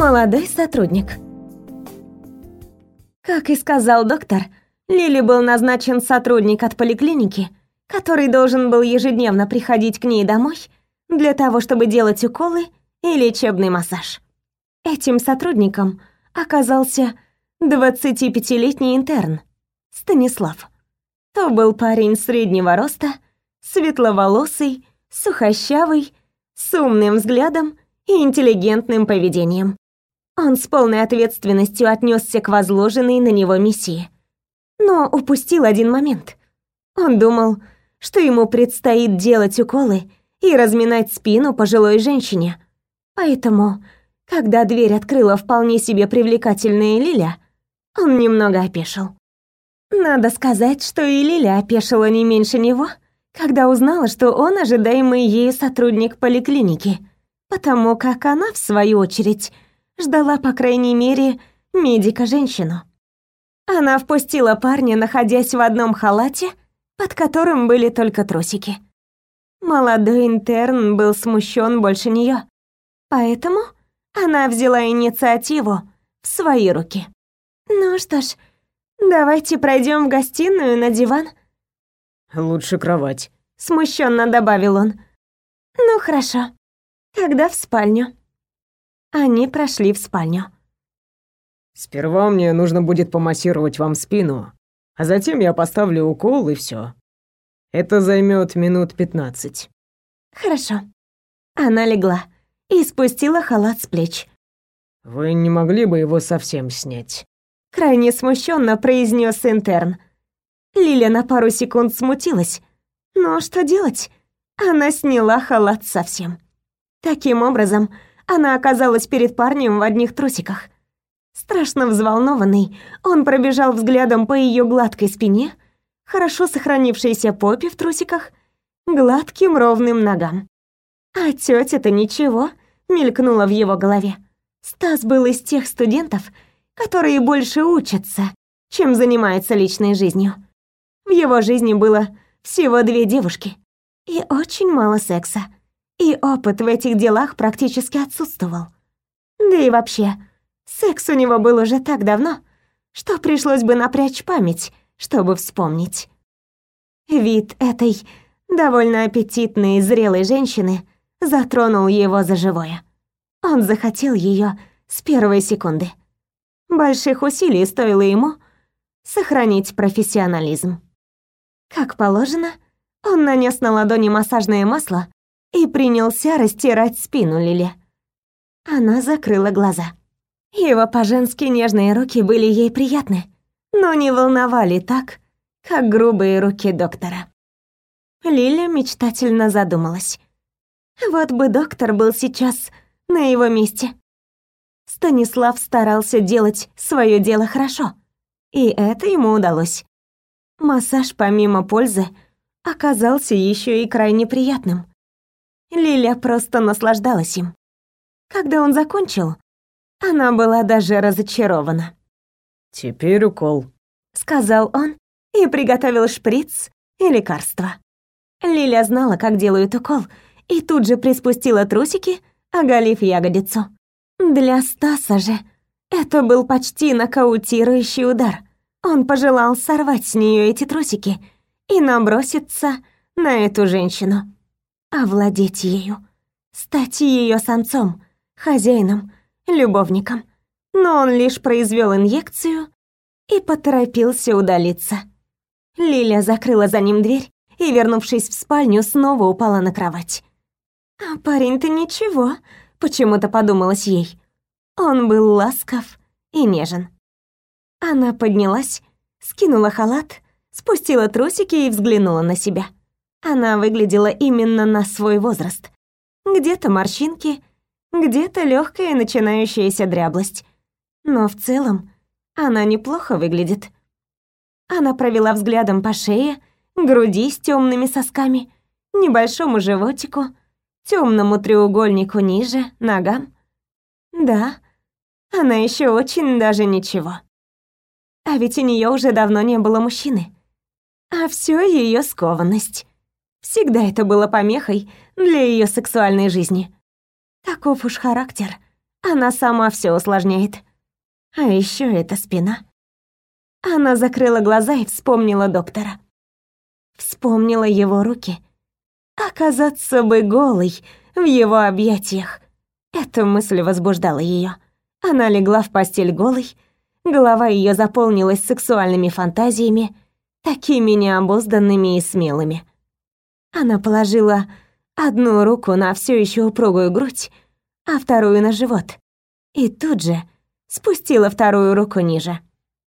Молодой сотрудник. Как и сказал доктор, Лили был назначен сотрудник от поликлиники, который должен был ежедневно приходить к ней домой для того, чтобы делать уколы и лечебный массаж. Этим сотрудником оказался 25-летний интерн Станислав. То был парень среднего роста, светловолосый, сухощавый, с умным взглядом и интеллигентным поведением. Он с полной ответственностью отнесся к возложенной на него миссии. Но упустил один момент. Он думал, что ему предстоит делать уколы и разминать спину пожилой женщине. Поэтому, когда дверь открыла вполне себе привлекательная Лиля, он немного опешил. Надо сказать, что и Лиля опешила не меньше него, когда узнала, что он ожидаемый ею сотрудник поликлиники, потому как она, в свою очередь, ждала, по крайней мере, медика-женщину. Она впустила парня, находясь в одном халате, под которым были только трусики. Молодой интерн был смущен больше нее, поэтому она взяла инициативу в свои руки. «Ну что ж, давайте пройдем в гостиную на диван». «Лучше кровать», — смущенно добавил он. «Ну хорошо, тогда в спальню». Они прошли в спальню. «Сперва мне нужно будет помассировать вам спину, а затем я поставлю укол и все. Это займет минут пятнадцать». «Хорошо». Она легла и спустила халат с плеч. «Вы не могли бы его совсем снять?» Крайне смущенно произнес интерн. Лиля на пару секунд смутилась. Но что делать? Она сняла халат совсем. Таким образом, она оказалась перед парнем в одних трусиках. Страшно взволнованный, он пробежал взглядом по ее гладкой спине, хорошо сохранившейся попе в трусиках, гладким ровным ногам. А тетя-то ничего, мелькнуло в его голове. Стас был из тех студентов, которые больше учатся, чем занимаются личной жизнью. В его жизни было всего две девушки и очень мало секса и опыт в этих делах практически отсутствовал. Да и вообще, секс у него был уже так давно, что пришлось бы напрячь память, чтобы вспомнить. Вид этой довольно аппетитной зрелой женщины затронул его за живое. Он захотел ее с первой секунды. Больших усилий стоило ему сохранить профессионализм. Как положено, он нанес на ладони массажное масло и принялся растирать спину Лили. Она закрыла глаза. Его по-женски нежные руки были ей приятны, но не волновали так, как грубые руки доктора. Лиля мечтательно задумалась. Вот бы доктор был сейчас на его месте. Станислав старался делать свое дело хорошо, и это ему удалось. Массаж, помимо пользы, оказался еще и крайне приятным. Лиля просто наслаждалась им. Когда он закончил, она была даже разочарована. «Теперь укол», — сказал он и приготовил шприц и лекарство. Лиля знала, как делают укол, и тут же приспустила трусики, оголив ягодицу. Для Стаса же это был почти нокаутирующий удар. Он пожелал сорвать с нее эти трусики и наброситься на эту женщину овладеть ею, стать ее самцом, хозяином, любовником. Но он лишь произвел инъекцию и поторопился удалиться. Лиля закрыла за ним дверь и, вернувшись в спальню, снова упала на кровать. «А парень-то ничего», — почему-то подумалось ей. Он был ласков и нежен. Она поднялась, скинула халат, спустила трусики и взглянула на себя. Она выглядела именно на свой возраст. Где-то морщинки, где-то легкая начинающаяся дряблость. Но в целом она неплохо выглядит. Она провела взглядом по шее, груди с темными сосками, небольшому животику, темному треугольнику ниже, ногам. Да, она еще очень даже ничего. А ведь у нее уже давно не было мужчины. А все ее скованность. Всегда это было помехой для ее сексуальной жизни. Таков уж характер Она сама все усложняет. А еще это спина. Она закрыла глаза и вспомнила доктора. Вспомнила его руки. Оказаться бы голой в его объятиях. Эта мысль возбуждала ее. Она легла в постель голой, голова ее заполнилась сексуальными фантазиями, такими необузданными и смелыми. Она положила одну руку на все еще упругую грудь, а вторую на живот. И тут же спустила вторую руку ниже.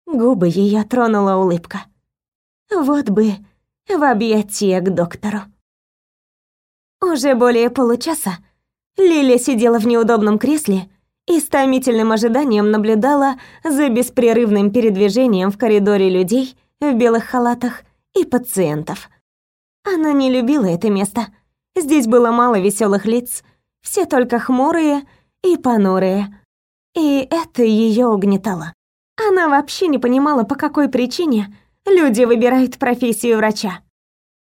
Губы ее тронула улыбка. Вот бы в объятия к доктору. Уже более получаса Лиля сидела в неудобном кресле и с томительным ожиданием наблюдала за беспрерывным передвижением в коридоре людей в белых халатах и пациентов. Она не любила это место. Здесь было мало веселых лиц, все только хмурые и понурые. И это ее угнетало. Она вообще не понимала, по какой причине люди выбирают профессию врача.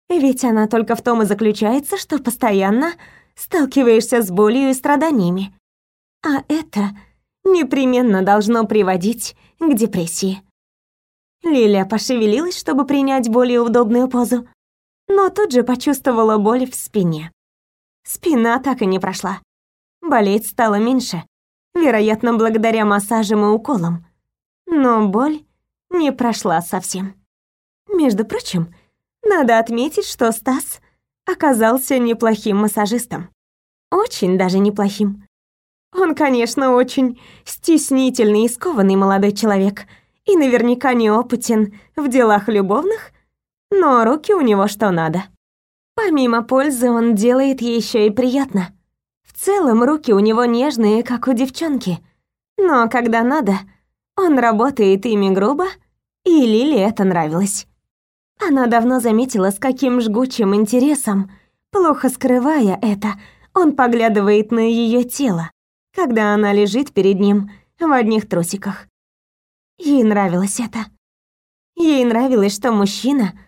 Ведь она только в том и заключается, что постоянно сталкиваешься с болью и страданиями. А это непременно должно приводить к депрессии. Лилия пошевелилась, чтобы принять более удобную позу, но тут же почувствовала боль в спине. Спина так и не прошла. Болеть стало меньше, вероятно, благодаря массажам и уколам. Но боль не прошла совсем. Между прочим, надо отметить, что Стас оказался неплохим массажистом. Очень даже неплохим. Он, конечно, очень стеснительный и скованный молодой человек и наверняка неопытен в делах любовных, но руки у него что надо. Помимо пользы он делает еще и приятно. В целом руки у него нежные, как у девчонки. Но когда надо, он работает ими грубо, и Лиле это нравилось. Она давно заметила, с каким жгучим интересом, плохо скрывая это, он поглядывает на ее тело, когда она лежит перед ним в одних трусиках. Ей нравилось это. Ей нравилось, что мужчина,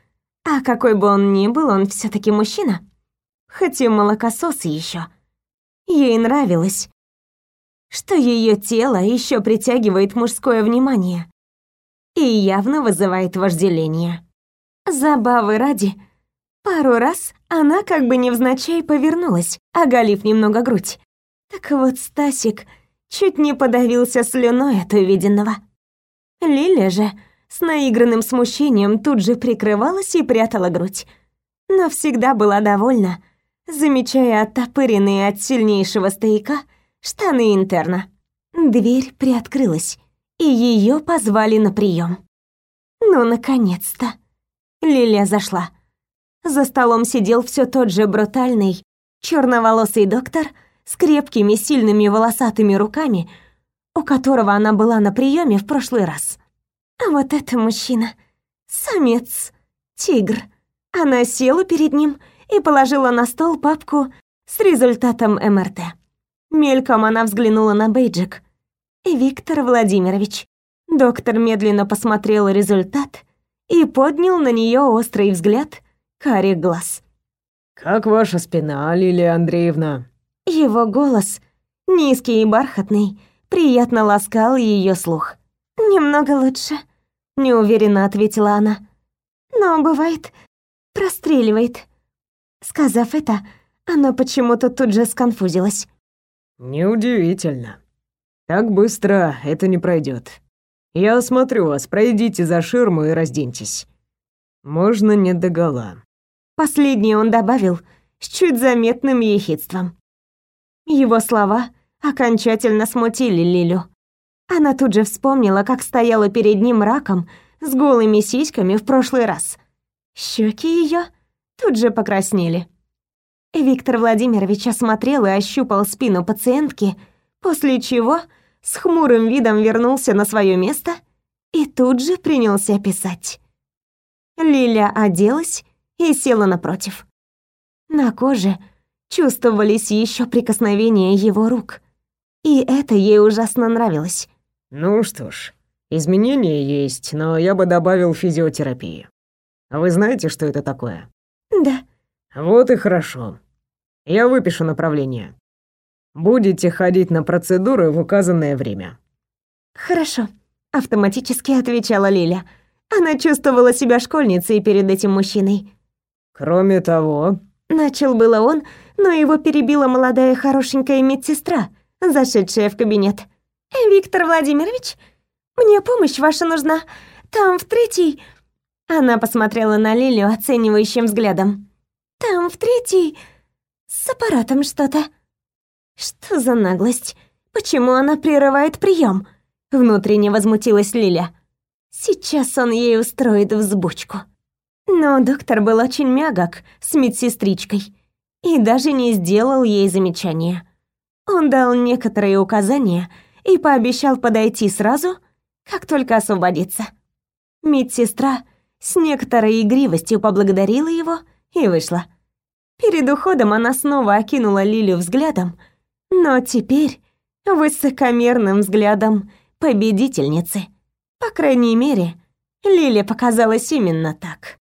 а какой бы он ни был, он все таки мужчина, хоть и молокосос еще. Ей нравилось, что ее тело еще притягивает мужское внимание и явно вызывает вожделение. Забавы ради, пару раз она как бы невзначай повернулась, оголив немного грудь. Так вот Стасик чуть не подавился слюной от увиденного. Лиля же с наигранным смущением тут же прикрывалась и прятала грудь. Но всегда была довольна, замечая оттопыренные от сильнейшего стояка штаны интерна. Дверь приоткрылась, и ее позвали на прием. Ну, наконец-то. Лилия зашла. За столом сидел все тот же брутальный, черноволосый доктор с крепкими, сильными волосатыми руками, у которого она была на приеме в прошлый раз. А вот это мужчина. Самец. Тигр. Она села перед ним и положила на стол папку с результатом МРТ. Мельком она взглянула на бейджик. «Виктор Владимирович». Доктор медленно посмотрел результат и поднял на нее острый взгляд карих глаз. «Как ваша спина, Лилия Андреевна?» Его голос, низкий и бархатный, приятно ласкал ее слух. «Немного лучше», — неуверенно ответила она. «Но бывает, простреливает». Сказав это, она почему-то тут же сконфузилась. «Неудивительно. Так быстро это не пройдет. Я осмотрю вас, пройдите за ширму и разденьтесь. Можно не догола». Последнее он добавил с чуть заметным ехидством. Его слова окончательно смутили Лилю. Она тут же вспомнила, как стояла перед ним раком с голыми сиськами в прошлый раз. Щеки ее тут же покраснели. Виктор Владимирович осмотрел и ощупал спину пациентки, после чего с хмурым видом вернулся на свое место и тут же принялся писать. Лиля оделась и села напротив. На коже чувствовались еще прикосновения его рук, и это ей ужасно нравилось. Ну что ж, изменения есть, но я бы добавил физиотерапии. А вы знаете, что это такое? Да. Вот и хорошо. Я выпишу направление. Будете ходить на процедуры в указанное время». «Хорошо», — автоматически отвечала Лиля. Она чувствовала себя школьницей перед этим мужчиной. «Кроме того...» Начал было он, но его перебила молодая хорошенькая медсестра, зашедшая в кабинет. «Виктор Владимирович, мне помощь ваша нужна. Там в третьей...» Она посмотрела на Лилю оценивающим взглядом. «Там в третьей... с аппаратом что-то». «Что за наглость? Почему она прерывает прием? Внутренне возмутилась Лиля. Сейчас он ей устроит взбучку. Но доктор был очень мягок с медсестричкой и даже не сделал ей замечания. Он дал некоторые указания и пообещал подойти сразу, как только освободится. Медсестра с некоторой игривостью поблагодарила его и вышла. Перед уходом она снова окинула Лилю взглядом, но теперь высокомерным взглядом победительницы. По крайней мере, Лиле показалось именно так.